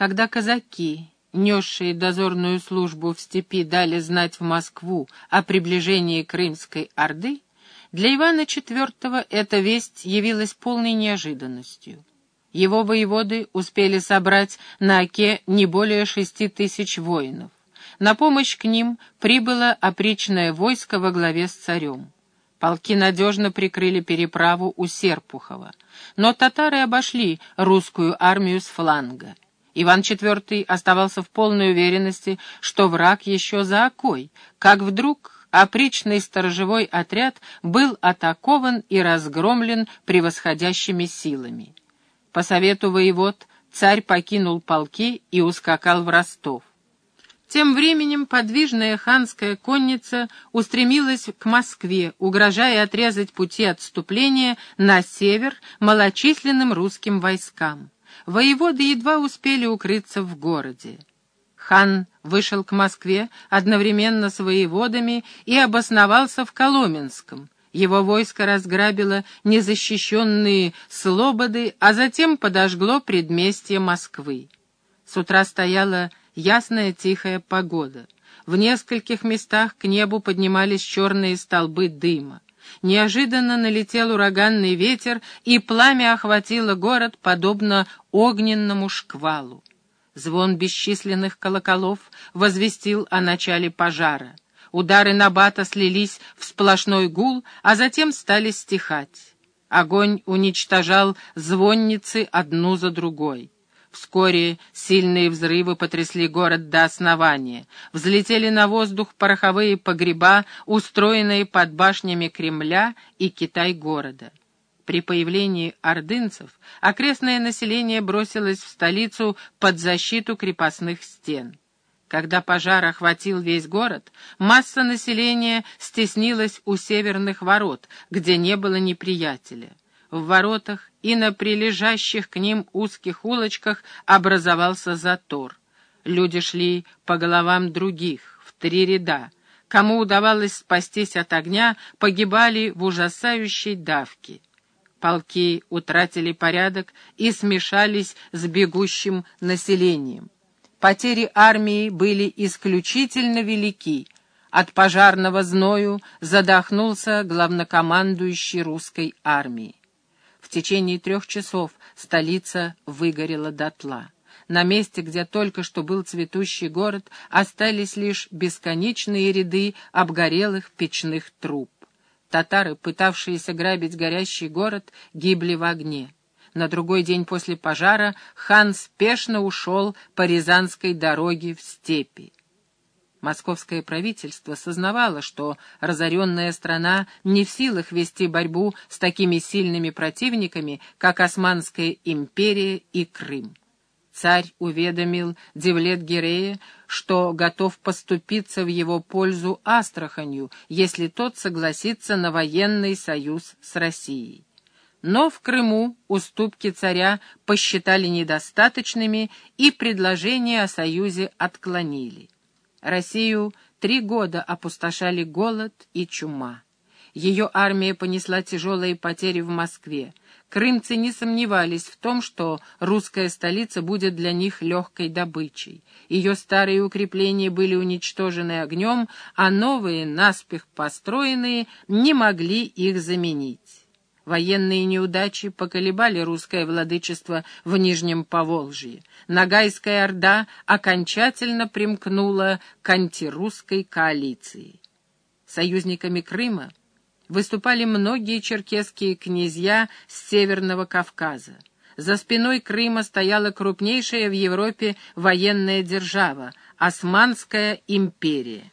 Когда казаки, несшие дозорную службу в степи, дали знать в Москву о приближении Крымской Орды, для Ивана IV эта весть явилась полной неожиданностью. Его воеводы успели собрать на Оке не более шести тысяч воинов. На помощь к ним прибыло опричное войско во главе с царем. Полки надежно прикрыли переправу у Серпухова, но татары обошли русскую армию с фланга. Иван IV оставался в полной уверенности, что враг еще за окой, как вдруг опричный сторожевой отряд был атакован и разгромлен превосходящими силами. По совету воевод царь покинул полки и ускакал в Ростов. Тем временем подвижная ханская конница устремилась к Москве, угрожая отрезать пути отступления на север малочисленным русским войскам. Воеводы едва успели укрыться в городе. Хан вышел к Москве одновременно с воеводами и обосновался в Коломенском. Его войско разграбило незащищенные слободы, а затем подожгло предместье Москвы. С утра стояла ясная тихая погода. В нескольких местах к небу поднимались черные столбы дыма. Неожиданно налетел ураганный ветер, и пламя охватило город, подобно огненному шквалу. Звон бесчисленных колоколов возвестил о начале пожара. Удары Набата слились в сплошной гул, а затем стали стихать. Огонь уничтожал звонницы одну за другой. Вскоре сильные взрывы потрясли город до основания. Взлетели на воздух пороховые погреба, устроенные под башнями Кремля и Китай-города. При появлении ордынцев окрестное население бросилось в столицу под защиту крепостных стен. Когда пожар охватил весь город, масса населения стеснилась у северных ворот, где не было неприятеля. В воротах и на прилежащих к ним узких улочках образовался затор. Люди шли по головам других, в три ряда. Кому удавалось спастись от огня, погибали в ужасающей давке. Полки утратили порядок и смешались с бегущим населением. Потери армии были исключительно велики. От пожарного зною задохнулся главнокомандующий русской армии. Течение трех часов столица выгорела дотла. На месте, где только что был цветущий город, остались лишь бесконечные ряды обгорелых печных труб. Татары, пытавшиеся грабить горящий город, гибли в огне. На другой день после пожара хан спешно ушел по Рязанской дороге в степи. Московское правительство сознавало, что разоренная страна не в силах вести борьбу с такими сильными противниками, как Османская империя и Крым. Царь уведомил Девлет-Гирея, что готов поступиться в его пользу Астраханью, если тот согласится на военный союз с Россией. Но в Крыму уступки царя посчитали недостаточными и предложение о союзе отклонили. Россию три года опустошали голод и чума. Ее армия понесла тяжелые потери в Москве. Крымцы не сомневались в том, что русская столица будет для них легкой добычей. Ее старые укрепления были уничтожены огнем, а новые, наспех построенные, не могли их заменить. Военные неудачи поколебали русское владычество в Нижнем Поволжье. Ногайская Орда окончательно примкнула к антирусской коалиции. Союзниками Крыма выступали многие черкесские князья с Северного Кавказа. За спиной Крыма стояла крупнейшая в Европе военная держава — Османская империя.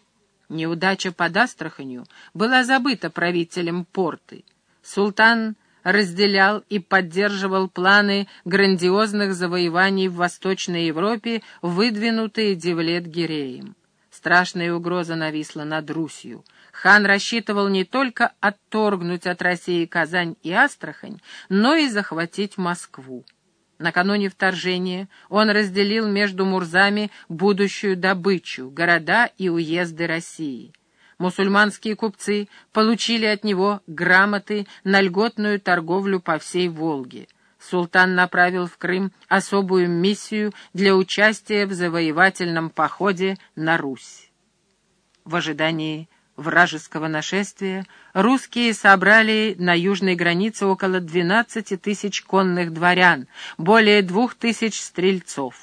Неудача под Астраханью была забыта правителем Порты — Султан разделял и поддерживал планы грандиозных завоеваний в Восточной Европе, выдвинутые Девлет-Гиреем. Страшная угроза нависла над Русью. Хан рассчитывал не только отторгнуть от России Казань и Астрахань, но и захватить Москву. Накануне вторжения он разделил между Мурзами будущую добычу, города и уезды России. Мусульманские купцы получили от него грамоты на льготную торговлю по всей Волге. султан направил в Крым особую миссию для участия в завоевательном походе на Русь. В ожидании вражеского нашествия русские собрали на южной границе около 12 тысяч конных дворян, более двух тысяч стрельцов.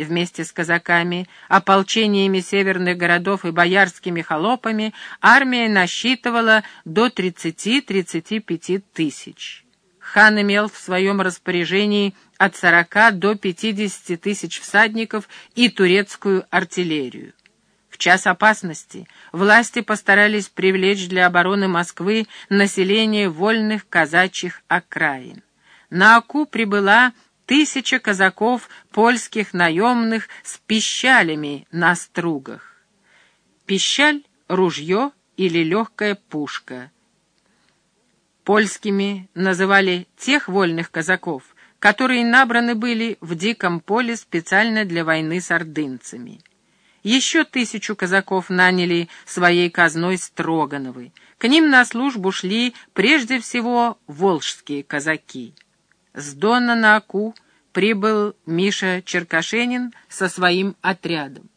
Вместе с казаками, ополчениями северных городов и боярскими холопами армия насчитывала до 30-35 тысяч. Хан имел в своем распоряжении от 40 до 50 тысяч всадников и турецкую артиллерию. В час опасности власти постарались привлечь для обороны Москвы население вольных казачьих окраин. На Аку прибыла тысяча казаков польских наемных с пищалями на стругах. Пищаль — ружье или легкая пушка. Польскими называли тех вольных казаков, которые набраны были в диком поле специально для войны с ордынцами. Еще тысячу казаков наняли своей казной Строгановы. К ним на службу шли прежде всего волжские казаки. С Дона на Аку прибыл Миша Черкашенин со своим отрядом.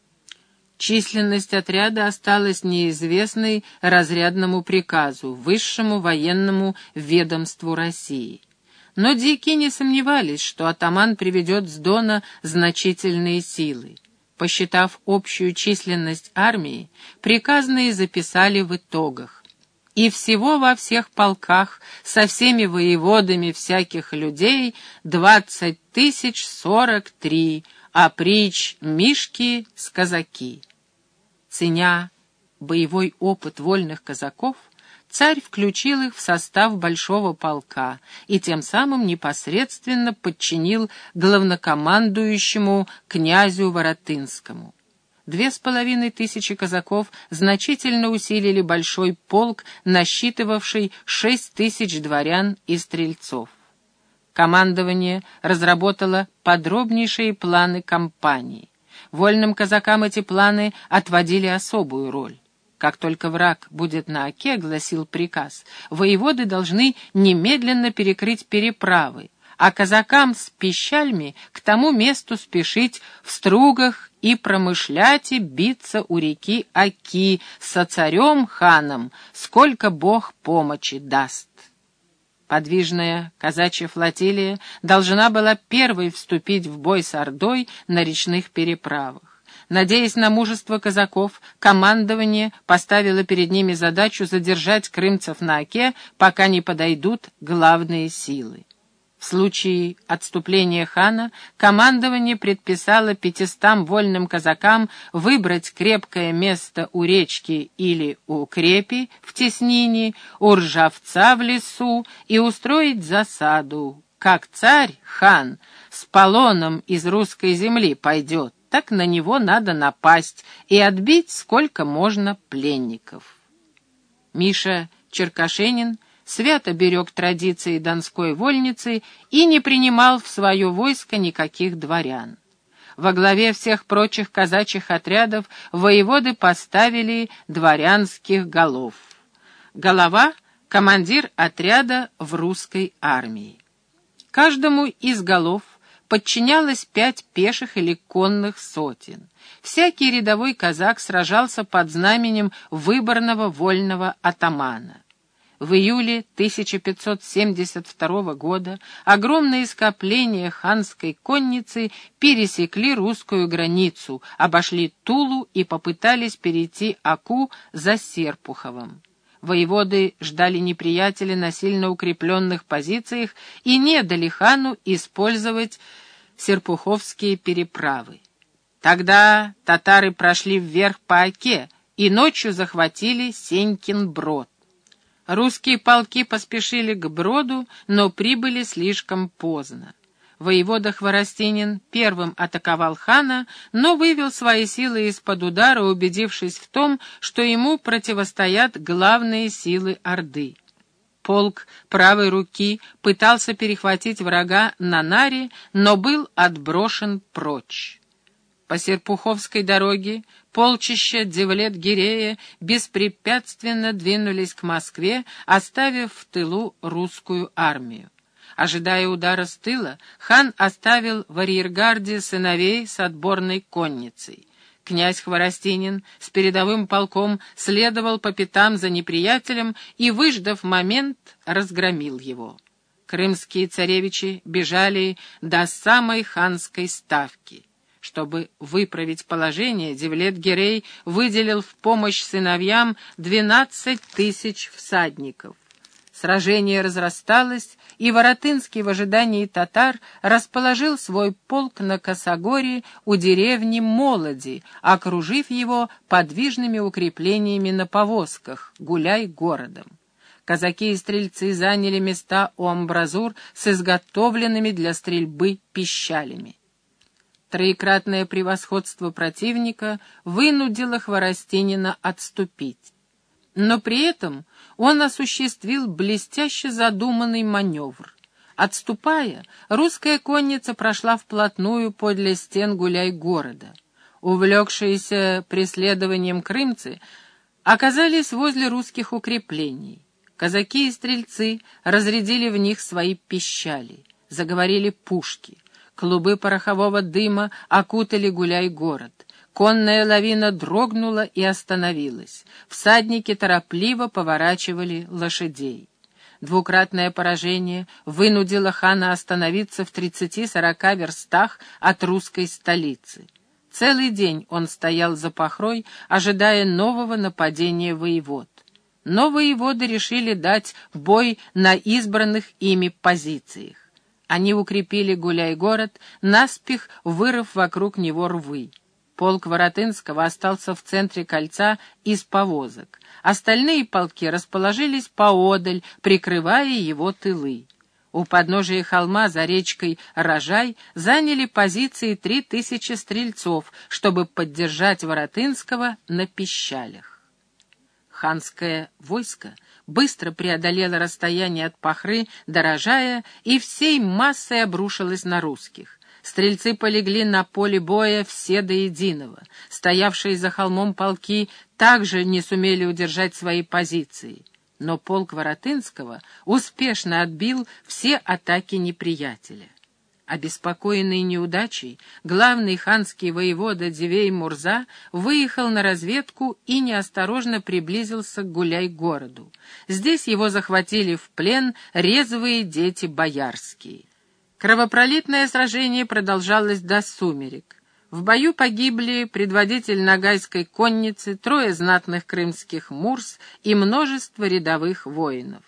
Численность отряда осталась неизвестной разрядному приказу, высшему военному ведомству России. Но дикие не сомневались, что атаман приведет с Дона значительные силы. Посчитав общую численность армии, приказные записали в итогах и всего во всех полках со всеми воеводами всяких людей двадцать тысяч сорок три, а притч Мишки с казаки. Ценя боевой опыт вольных казаков, царь включил их в состав большого полка и тем самым непосредственно подчинил главнокомандующему князю Воротынскому. Две с половиной тысячи казаков значительно усилили большой полк, насчитывавший шесть тысяч дворян и стрельцов. Командование разработало подробнейшие планы кампании. Вольным казакам эти планы отводили особую роль. Как только враг будет на оке, гласил приказ, воеводы должны немедленно перекрыть переправы, а казакам с пищальми к тому месту спешить в стругах и промышлять и биться у реки Аки со царем-ханом, сколько Бог помощи даст. Подвижная казачья флотилия должна была первой вступить в бой с Ордой на речных переправах. Надеясь на мужество казаков, командование поставило перед ними задачу задержать крымцев на Оке, пока не подойдут главные силы. В случае отступления хана командование предписало пятистам вольным казакам выбрать крепкое место у речки или у крепи в теснине, у ржавца в лесу и устроить засаду. Как царь, хан, с полоном из русской земли пойдет, так на него надо напасть и отбить сколько можно пленников. Миша Черкашенин — свято берег традиции донской вольницы и не принимал в свое войско никаких дворян. Во главе всех прочих казачьих отрядов воеводы поставили дворянских голов. Голова — командир отряда в русской армии. Каждому из голов подчинялось пять пеших или конных сотен. Всякий рядовой казак сражался под знаменем выборного вольного атамана. В июле 1572 года огромные скопления ханской конницы пересекли русскую границу, обошли Тулу и попытались перейти Аку за Серпуховым. Воеводы ждали неприятеля на сильно укрепленных позициях и не дали хану использовать серпуховские переправы. Тогда татары прошли вверх по Оке и ночью захватили Сенькин брод. Русские полки поспешили к броду, но прибыли слишком поздно. Воевода Хворостинин первым атаковал хана, но вывел свои силы из-под удара, убедившись в том, что ему противостоят главные силы Орды. Полк правой руки пытался перехватить врага на наре, но был отброшен прочь. По Серпуховской дороге полчища Девлет-Гирея беспрепятственно двинулись к Москве, оставив в тылу русскую армию. Ожидая удара с тыла, хан оставил в арьергарде сыновей с отборной конницей. Князь Хворостинин с передовым полком следовал по пятам за неприятелем и, выждав момент, разгромил его. Крымские царевичи бежали до самой ханской ставки. Чтобы выправить положение, Девлет Герей выделил в помощь сыновьям двенадцать тысяч всадников. Сражение разрасталось, и Воротынский в ожидании татар расположил свой полк на Косогоре у деревни Молоди, окружив его подвижными укреплениями на повозках, гуляй городом. Казаки и стрельцы заняли места у амбразур с изготовленными для стрельбы пищалями. Троекратное превосходство противника вынудило Хворостинина отступить. Но при этом он осуществил блестяще задуманный маневр. Отступая, русская конница прошла вплотную подле стен гуляй-города. Увлекшиеся преследованием крымцы оказались возле русских укреплений. Казаки и стрельцы разрядили в них свои пищали, заговорили пушки. Клубы порохового дыма окутали гуляй-город. Конная лавина дрогнула и остановилась. Всадники торопливо поворачивали лошадей. Двукратное поражение вынудило хана остановиться в тридцати-сорока верстах от русской столицы. Целый день он стоял за похрой, ожидая нового нападения воевод. Но воеводы решили дать бой на избранных ими позициях. Они укрепили гуляй-город, наспех вырыв вокруг него рвы. Полк Воротынского остался в центре кольца из повозок. Остальные полки расположились поодаль, прикрывая его тылы. У подножия холма за речкой Рожай заняли позиции три тысячи стрельцов, чтобы поддержать Воротынского на пищалях. Ханское войско быстро преодолело расстояние от Пахры до Рожая и всей массой обрушилось на русских. Стрельцы полегли на поле боя все до единого. Стоявшие за холмом полки также не сумели удержать свои позиции. Но полк Воротынского успешно отбил все атаки неприятеля. Обеспокоенный неудачей, главный ханский воевода Дивей Мурза выехал на разведку и неосторожно приблизился к Гуляй-городу. Здесь его захватили в плен резвые дети боярские. Кровопролитное сражение продолжалось до сумерек. В бою погибли предводитель Ногайской конницы, трое знатных крымских мурс и множество рядовых воинов.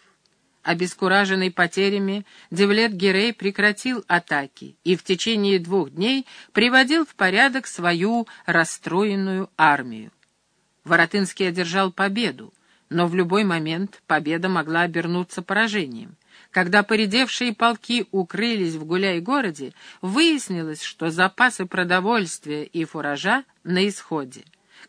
Обескураженный потерями, Девлет Герей прекратил атаки и в течение двух дней приводил в порядок свою расстроенную армию. Воротынский одержал победу, но в любой момент победа могла обернуться поражением. Когда поредевшие полки укрылись в гуляй-городе, выяснилось, что запасы продовольствия и фуража на исходе.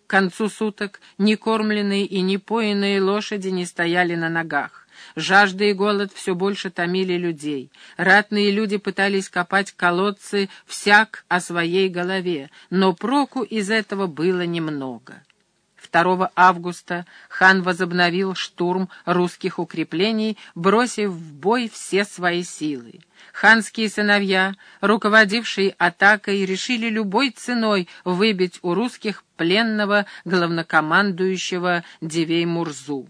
К концу суток некормленные и непоенные лошади не стояли на ногах. Жажда и голод все больше томили людей. Ратные люди пытались копать колодцы всяк о своей голове, но проку из этого было немного. 2 августа хан возобновил штурм русских укреплений, бросив в бой все свои силы. Ханские сыновья, руководившие атакой, решили любой ценой выбить у русских пленного главнокомандующего Дивей Мурзу.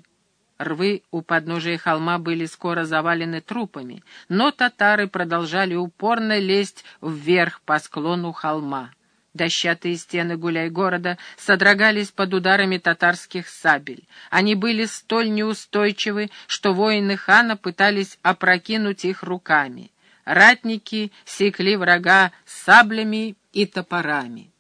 Рвы у подножия холма были скоро завалены трупами, но татары продолжали упорно лезть вверх по склону холма. Дощатые стены гуляй-города содрогались под ударами татарских сабель. Они были столь неустойчивы, что воины хана пытались опрокинуть их руками. Ратники секли врага саблями и топорами.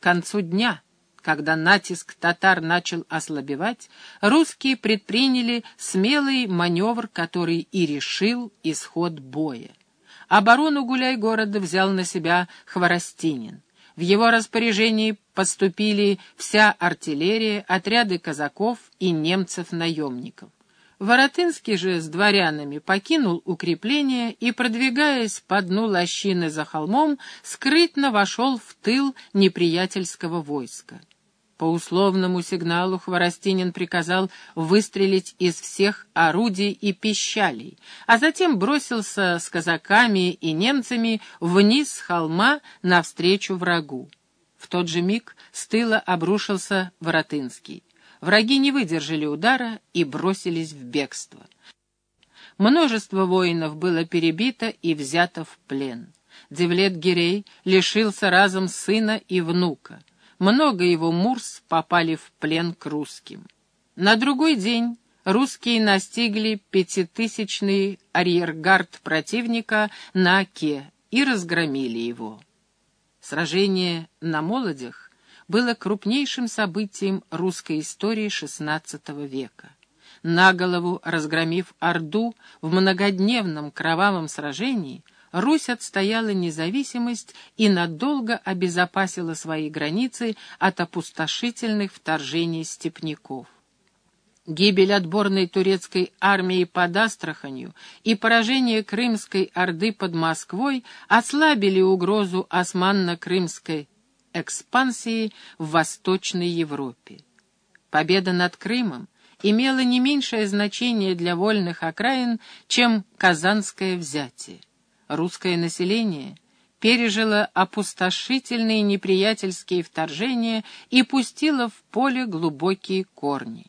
К концу дня, когда натиск татар начал ослабевать, русские предприняли смелый маневр, который и решил исход боя. Оборону гуляй-города взял на себя Хворостинин. В его распоряжении поступили вся артиллерия, отряды казаков и немцев-наемников. Воротынский же с дворянами покинул укрепление и, продвигаясь по дну лощины за холмом, скрытно вошел в тыл неприятельского войска. По условному сигналу Хворостинин приказал выстрелить из всех орудий и пищалей, а затем бросился с казаками и немцами вниз с холма навстречу врагу. В тот же миг с тыла обрушился Воротынский. Враги не выдержали удара и бросились в бегство. Множество воинов было перебито и взято в плен. Девлет Гирей лишился разом сына и внука много его мурс попали в плен к русским. На другой день русские настигли пятитысячный арьергард противника на Оке и разгромили его. Сражение на Молодях было крупнейшим событием русской истории XVI века. На голову разгромив Орду в многодневном кровавом сражении, Русь отстояла независимость и надолго обезопасила свои границы от опустошительных вторжений степняков. Гибель отборной турецкой армии под Астраханью и поражение Крымской Орды под Москвой ослабили угрозу османно-крымской экспансии в Восточной Европе. Победа над Крымом имела не меньшее значение для вольных окраин, чем Казанское взятие русское население пережило опустошительные неприятельские вторжения и пустило в поле глубокие корни.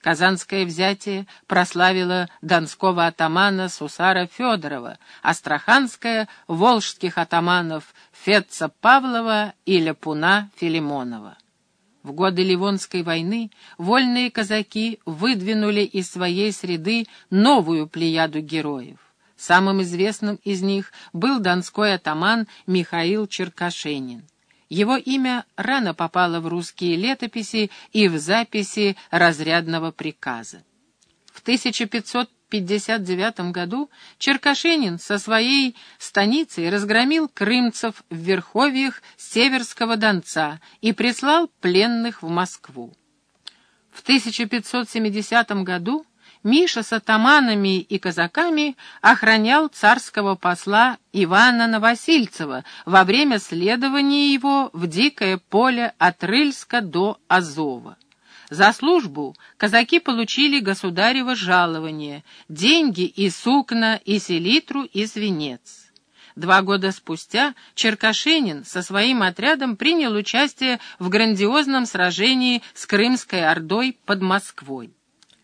Казанское взятие прославило донского атамана Сусара Федорова, астраханское — волжских атаманов Фетца Павлова и Ляпуна Филимонова. В годы Ливонской войны вольные казаки выдвинули из своей среды новую плеяду героев. Самым известным из них был донской атаман Михаил Черкашенин. Его имя рано попало в русские летописи и в записи разрядного приказа. В 1559 году Черкашенин со своей станицей разгромил крымцев в верховьях Северского Донца и прислал пленных в Москву. В 1570 году Миша с атаманами и казаками охранял царского посла Ивана Новосильцева во время следования его в дикое поле от Рыльска до Азова. За службу казаки получили государево жалование, деньги и сукна, и селитру, и свинец. Два года спустя Черкашенин со своим отрядом принял участие в грандиозном сражении с Крымской Ордой под Москвой.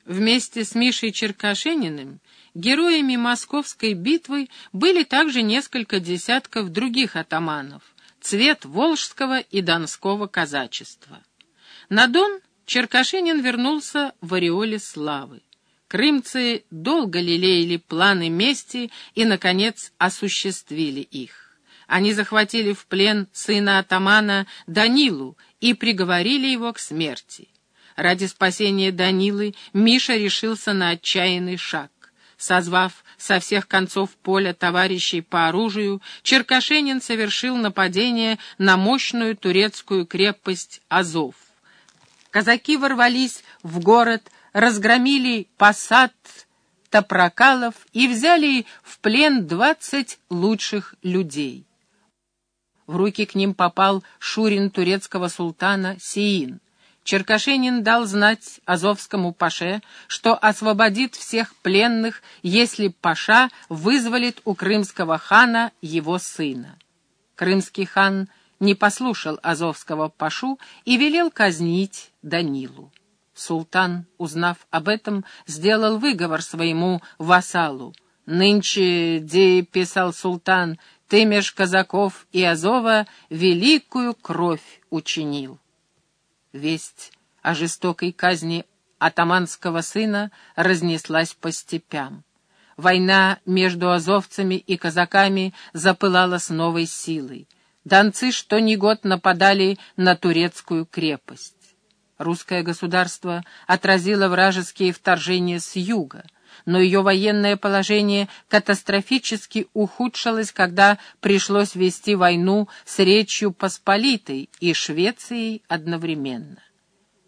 Вместе с Мишей Черкашениным героями Московской битвы были также несколько десятков других атаманов, цвет Волжского и Донского казачества. На Дон Черкашенин вернулся в ореоле славы. Крымцы долго лелеяли планы мести и, наконец, осуществили их. Они захватили в плен сына атамана Данилу и приговорили его к смерти. Ради спасения Данилы Миша решился на отчаянный шаг. Созвав со всех концов поля товарищей по оружию, Черкашенин совершил нападение на мощную турецкую крепость Азов. Казаки ворвались в город, разгромили посад топрокалов и взяли в плен двадцать лучших людей. В руки к ним попал шурин турецкого султана Сиин. Черкашенин дал знать Азовскому паше, что освободит всех пленных, если паша вызволит у крымского хана его сына. Крымский хан не послушал Азовского пашу и велел казнить Данилу. Султан, узнав об этом, сделал выговор своему вассалу. «Нынче, где писал султан, ты меж казаков и Азова великую кровь учинил». Весть о жестокой казни атаманского сына разнеслась по степям. Война между азовцами и казаками запылала с новой силой. Донцы что ни год нападали на турецкую крепость. Русское государство отразило вражеские вторжения с юга, но ее военное положение катастрофически ухудшилось, когда пришлось вести войну с Речью Посполитой и Швецией одновременно.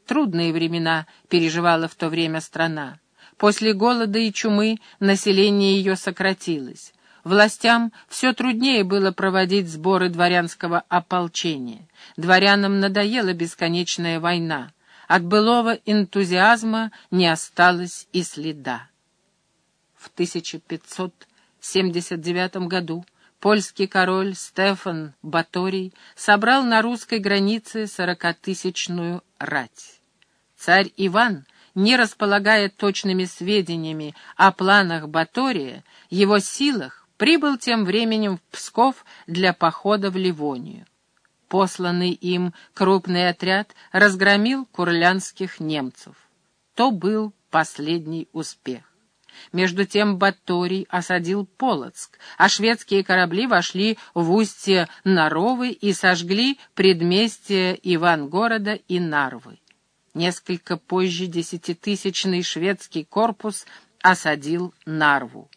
Трудные времена переживала в то время страна. После голода и чумы население ее сократилось. Властям все труднее было проводить сборы дворянского ополчения. Дворянам надоела бесконечная война. От былого энтузиазма не осталось и следа. В 1579 году польский король Стефан Баторий собрал на русской границе сорокатысячную рать. Царь Иван, не располагая точными сведениями о планах Батория, его силах, прибыл тем временем в Псков для похода в Ливонию. Посланный им крупный отряд разгромил курлянских немцев. То был последний успех. Между тем Баторий осадил Полоцк, а шведские корабли вошли в устье Наровы и сожгли предместье Ивангорода и Нарвы. Несколько позже десятитысячный шведский корпус осадил Нарву.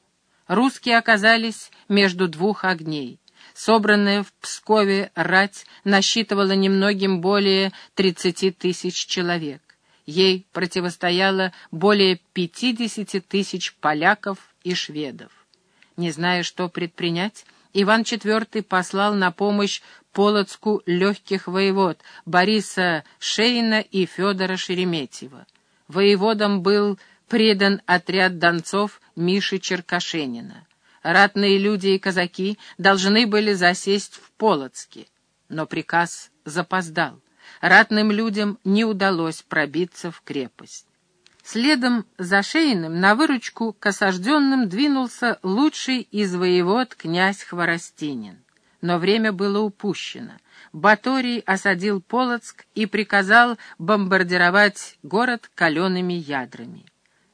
Русские оказались между двух огней. Собранная в Пскове рать насчитывала немногим более тридцати тысяч человек. Ей противостояло более пятидесяти тысяч поляков и шведов. Не зная, что предпринять, Иван IV послал на помощь Полоцку легких воевод Бориса Шейна и Федора Шереметьева. Воеводам был предан отряд донцов Миши Черкашенина. Ратные люди и казаки должны были засесть в Полоцке, но приказ запоздал ратным людям не удалось пробиться в крепость. Следом за Шейным на выручку к осажденным двинулся лучший из воевод князь Хворостинин. Но время было упущено. Баторий осадил Полоцк и приказал бомбардировать город калеными ядрами.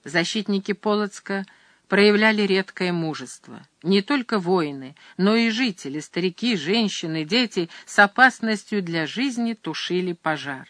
Защитники Полоцка проявляли редкое мужество. Не только воины, но и жители, старики, женщины, дети с опасностью для жизни тушили пожар.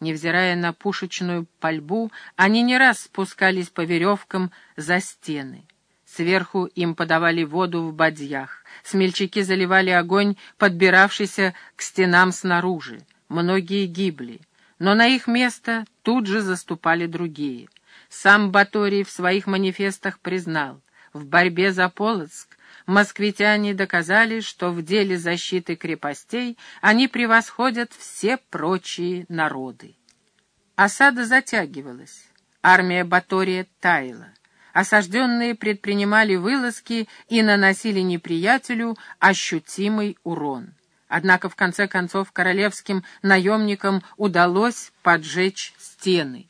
Невзирая на пушечную пальбу, они не раз спускались по веревкам за стены. Сверху им подавали воду в бадьях. Смельчаки заливали огонь, подбиравшийся к стенам снаружи. Многие гибли, но на их место тут же заступали другие. Сам Баторий в своих манифестах признал, в борьбе за Полоцк москвитяне доказали, что в деле защиты крепостей они превосходят все прочие народы. Осада затягивалась, армия Батория таяла. Осажденные предпринимали вылазки и наносили неприятелю ощутимый урон. Однако в конце концов королевским наемникам удалось поджечь стены.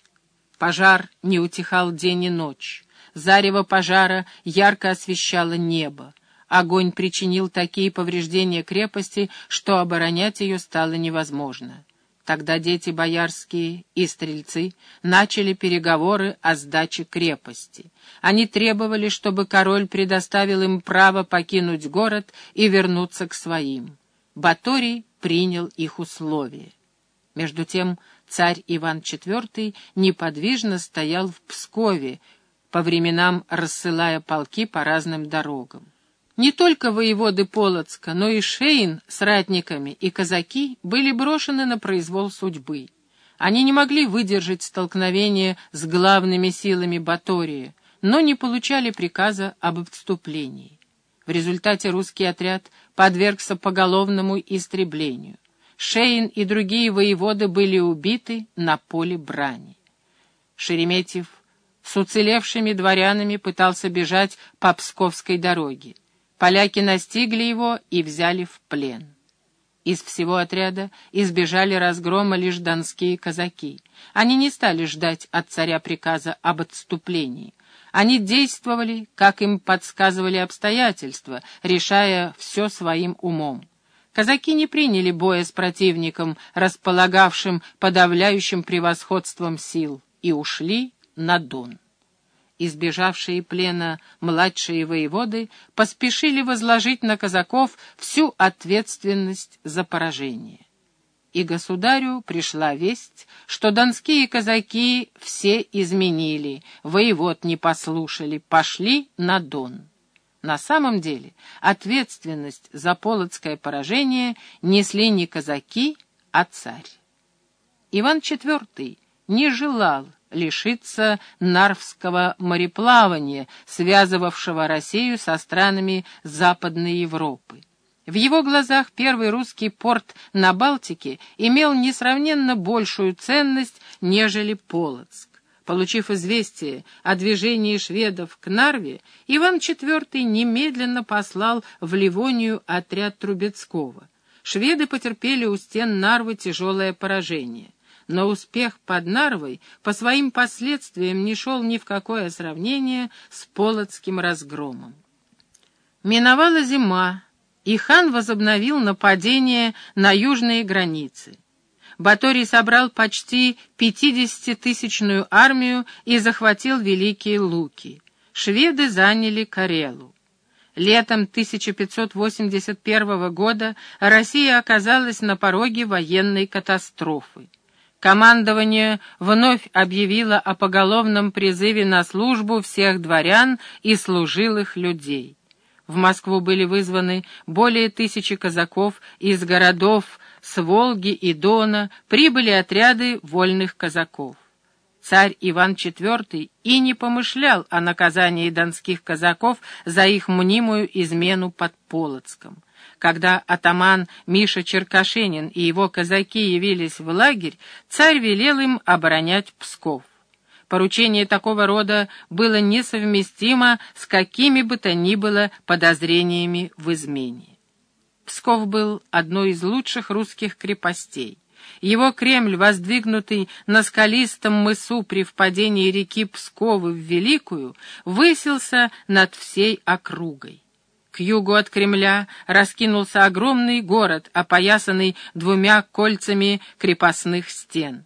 Пожар не утихал день и ночь. Зарево пожара ярко освещало небо. Огонь причинил такие повреждения крепости, что оборонять ее стало невозможно. Тогда дети боярские и стрельцы начали переговоры о сдаче крепости. Они требовали, чтобы король предоставил им право покинуть город и вернуться к своим. Баторий принял их условия. Между тем царь Иван IV неподвижно стоял в Пскове, по временам рассылая полки по разным дорогам. Не только воеводы Полоцка, но и Шейн с ратниками и казаки были брошены на произвол судьбы. Они не могли выдержать столкновение с главными силами Батория, но не получали приказа об отступлении. В результате русский отряд подвергся поголовному истреблению. Шейн и другие воеводы были убиты на поле брани. Шереметьев с уцелевшими дворянами пытался бежать по Псковской дороге. Поляки настигли его и взяли в плен. Из всего отряда избежали разгрома лишь донские казаки. Они не стали ждать от царя приказа об отступлении. Они действовали, как им подсказывали обстоятельства, решая все своим умом. Казаки не приняли боя с противником, располагавшим подавляющим превосходством сил, и ушли на Дон. Избежавшие плена младшие воеводы поспешили возложить на казаков всю ответственность за поражение. И государю пришла весть, что донские казаки все изменили, воевод не послушали, пошли на Дон. На самом деле ответственность за полоцкое поражение несли не казаки, а царь. Иван IV не желал лишиться Нарвского мореплавания, связывавшего Россию со странами Западной Европы. В его глазах первый русский порт на Балтике имел несравненно большую ценность, нежели Полоцк. Получив известие о движении шведов к Нарве, Иван IV немедленно послал в Ливонию отряд Трубецкого. Шведы потерпели у стен Нарвы тяжелое поражение. Но успех под Нарвой по своим последствиям не шел ни в какое сравнение с Полоцким разгромом. Миновала зима, и хан возобновил нападение на южные границы. Баторий собрал почти пятидесятитысячную армию и захватил Великие Луки. Шведы заняли Карелу. Летом 1581 года Россия оказалась на пороге военной катастрофы. Командование вновь объявило о поголовном призыве на службу всех дворян и служилых людей. В Москву были вызваны более тысячи казаков из городов с Волги и Дона, прибыли отряды вольных казаков. Царь Иван IV и не помышлял о наказании донских казаков за их мнимую измену под Полоцком. Когда атаман Миша Черкашенин и его казаки явились в лагерь, царь велел им оборонять Псков. Поручение такого рода было несовместимо с какими бы то ни было подозрениями в измене. Псков был одной из лучших русских крепостей. Его Кремль, воздвигнутый на скалистом мысу при впадении реки Псковы в Великую, высился над всей округой. К югу от Кремля раскинулся огромный город, опоясанный двумя кольцами крепостных стен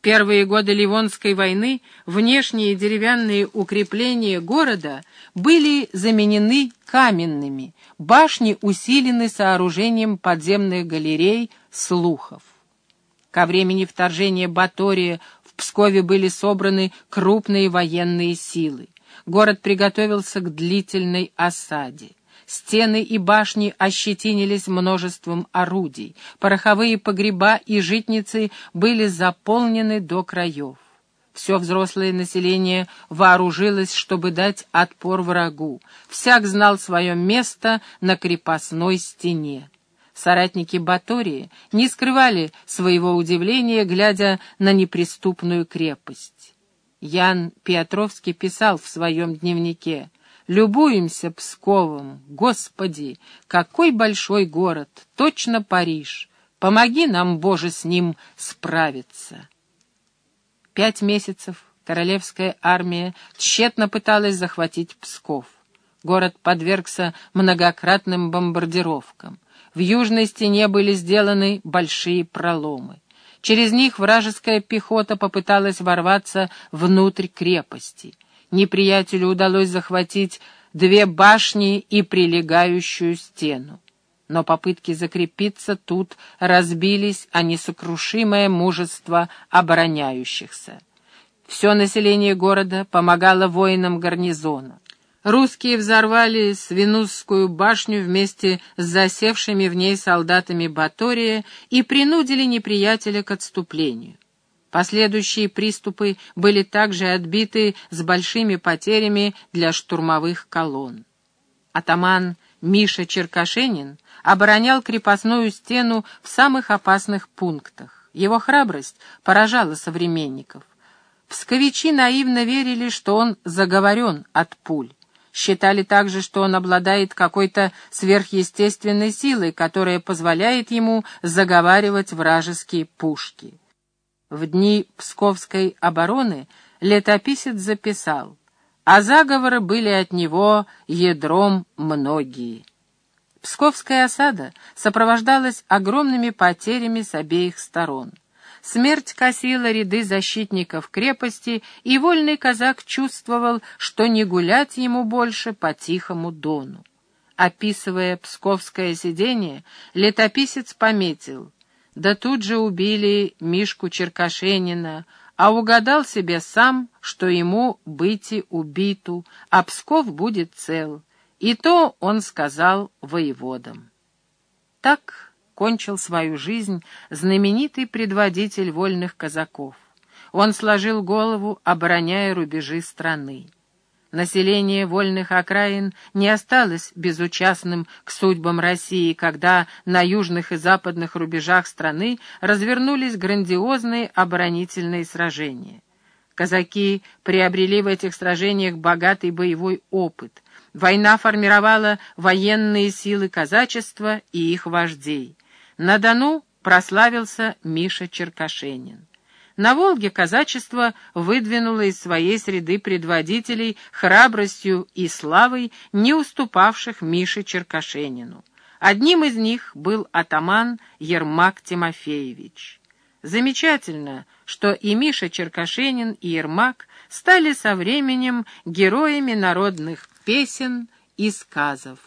первые годы Ливонской войны внешние деревянные укрепления города были заменены каменными, башни усилены сооружением подземных галерей, слухов. Ко времени вторжения Батория в Пскове были собраны крупные военные силы. Город приготовился к длительной осаде. Стены и башни ощетинились множеством орудий, пороховые погреба и житницы были заполнены до краев. Все взрослое население вооружилось, чтобы дать отпор врагу. Всяк знал свое место на крепостной стене. Соратники Батории не скрывали своего удивления, глядя на неприступную крепость. Ян Петровский писал в своем дневнике Любуемся Псковом. Господи, какой большой город, точно Париж. Помоги нам, Боже, с ним справиться. Пять месяцев королевская армия тщетно пыталась захватить Псков. Город подвергся многократным бомбардировкам. В южной стене были сделаны большие проломы. Через них вражеская пехота попыталась ворваться внутрь крепости — неприятелю удалось захватить две башни и прилегающую стену. Но попытки закрепиться тут разбились о несокрушимое мужество обороняющихся. Все население города помогало воинам гарнизона. Русские взорвали Свинусскую башню вместе с засевшими в ней солдатами Батория и принудили неприятеля к отступлению. Последующие приступы были также отбиты с большими потерями для штурмовых колонн. Атаман Миша Черкашенин оборонял крепостную стену в самых опасных пунктах. Его храбрость поражала современников. Псковичи наивно верили, что он заговорен от пуль. Считали также, что он обладает какой-то сверхъестественной силой, которая позволяет ему заговаривать вражеские пушки. В дни Псковской обороны летописец записал, а заговоры были от него ядром многие. Псковская осада сопровождалась огромными потерями с обеих сторон. Смерть косила ряды защитников крепости, и вольный казак чувствовал, что не гулять ему больше по Тихому Дону. Описывая псковское сидение, летописец пометил — да тут же убили Мишку Черкашенина, а угадал себе сам, что ему быть и убиту, а Псков будет цел. И то он сказал воеводам. Так кончил свою жизнь знаменитый предводитель вольных казаков. он сложил голову, обороняя рубежи страны. Население вольных окраин не осталось безучастным к судьбам России, когда на южных и западных рубежах страны развернулись грандиозные оборонительные сражения. Казаки приобрели в этих сражениях богатый боевой опыт. Война формировала военные силы казачества и их вождей. На Дону прославился Миша Черкашенин. На Волге казачество выдвинуло из своей среды предводителей храбростью и славой, не уступавших Мише Черкашенину. Одним из них был атаман Ермак Тимофеевич. Замечательно, что и Миша Черкашенин, и Ермак стали со временем героями народных песен и сказов.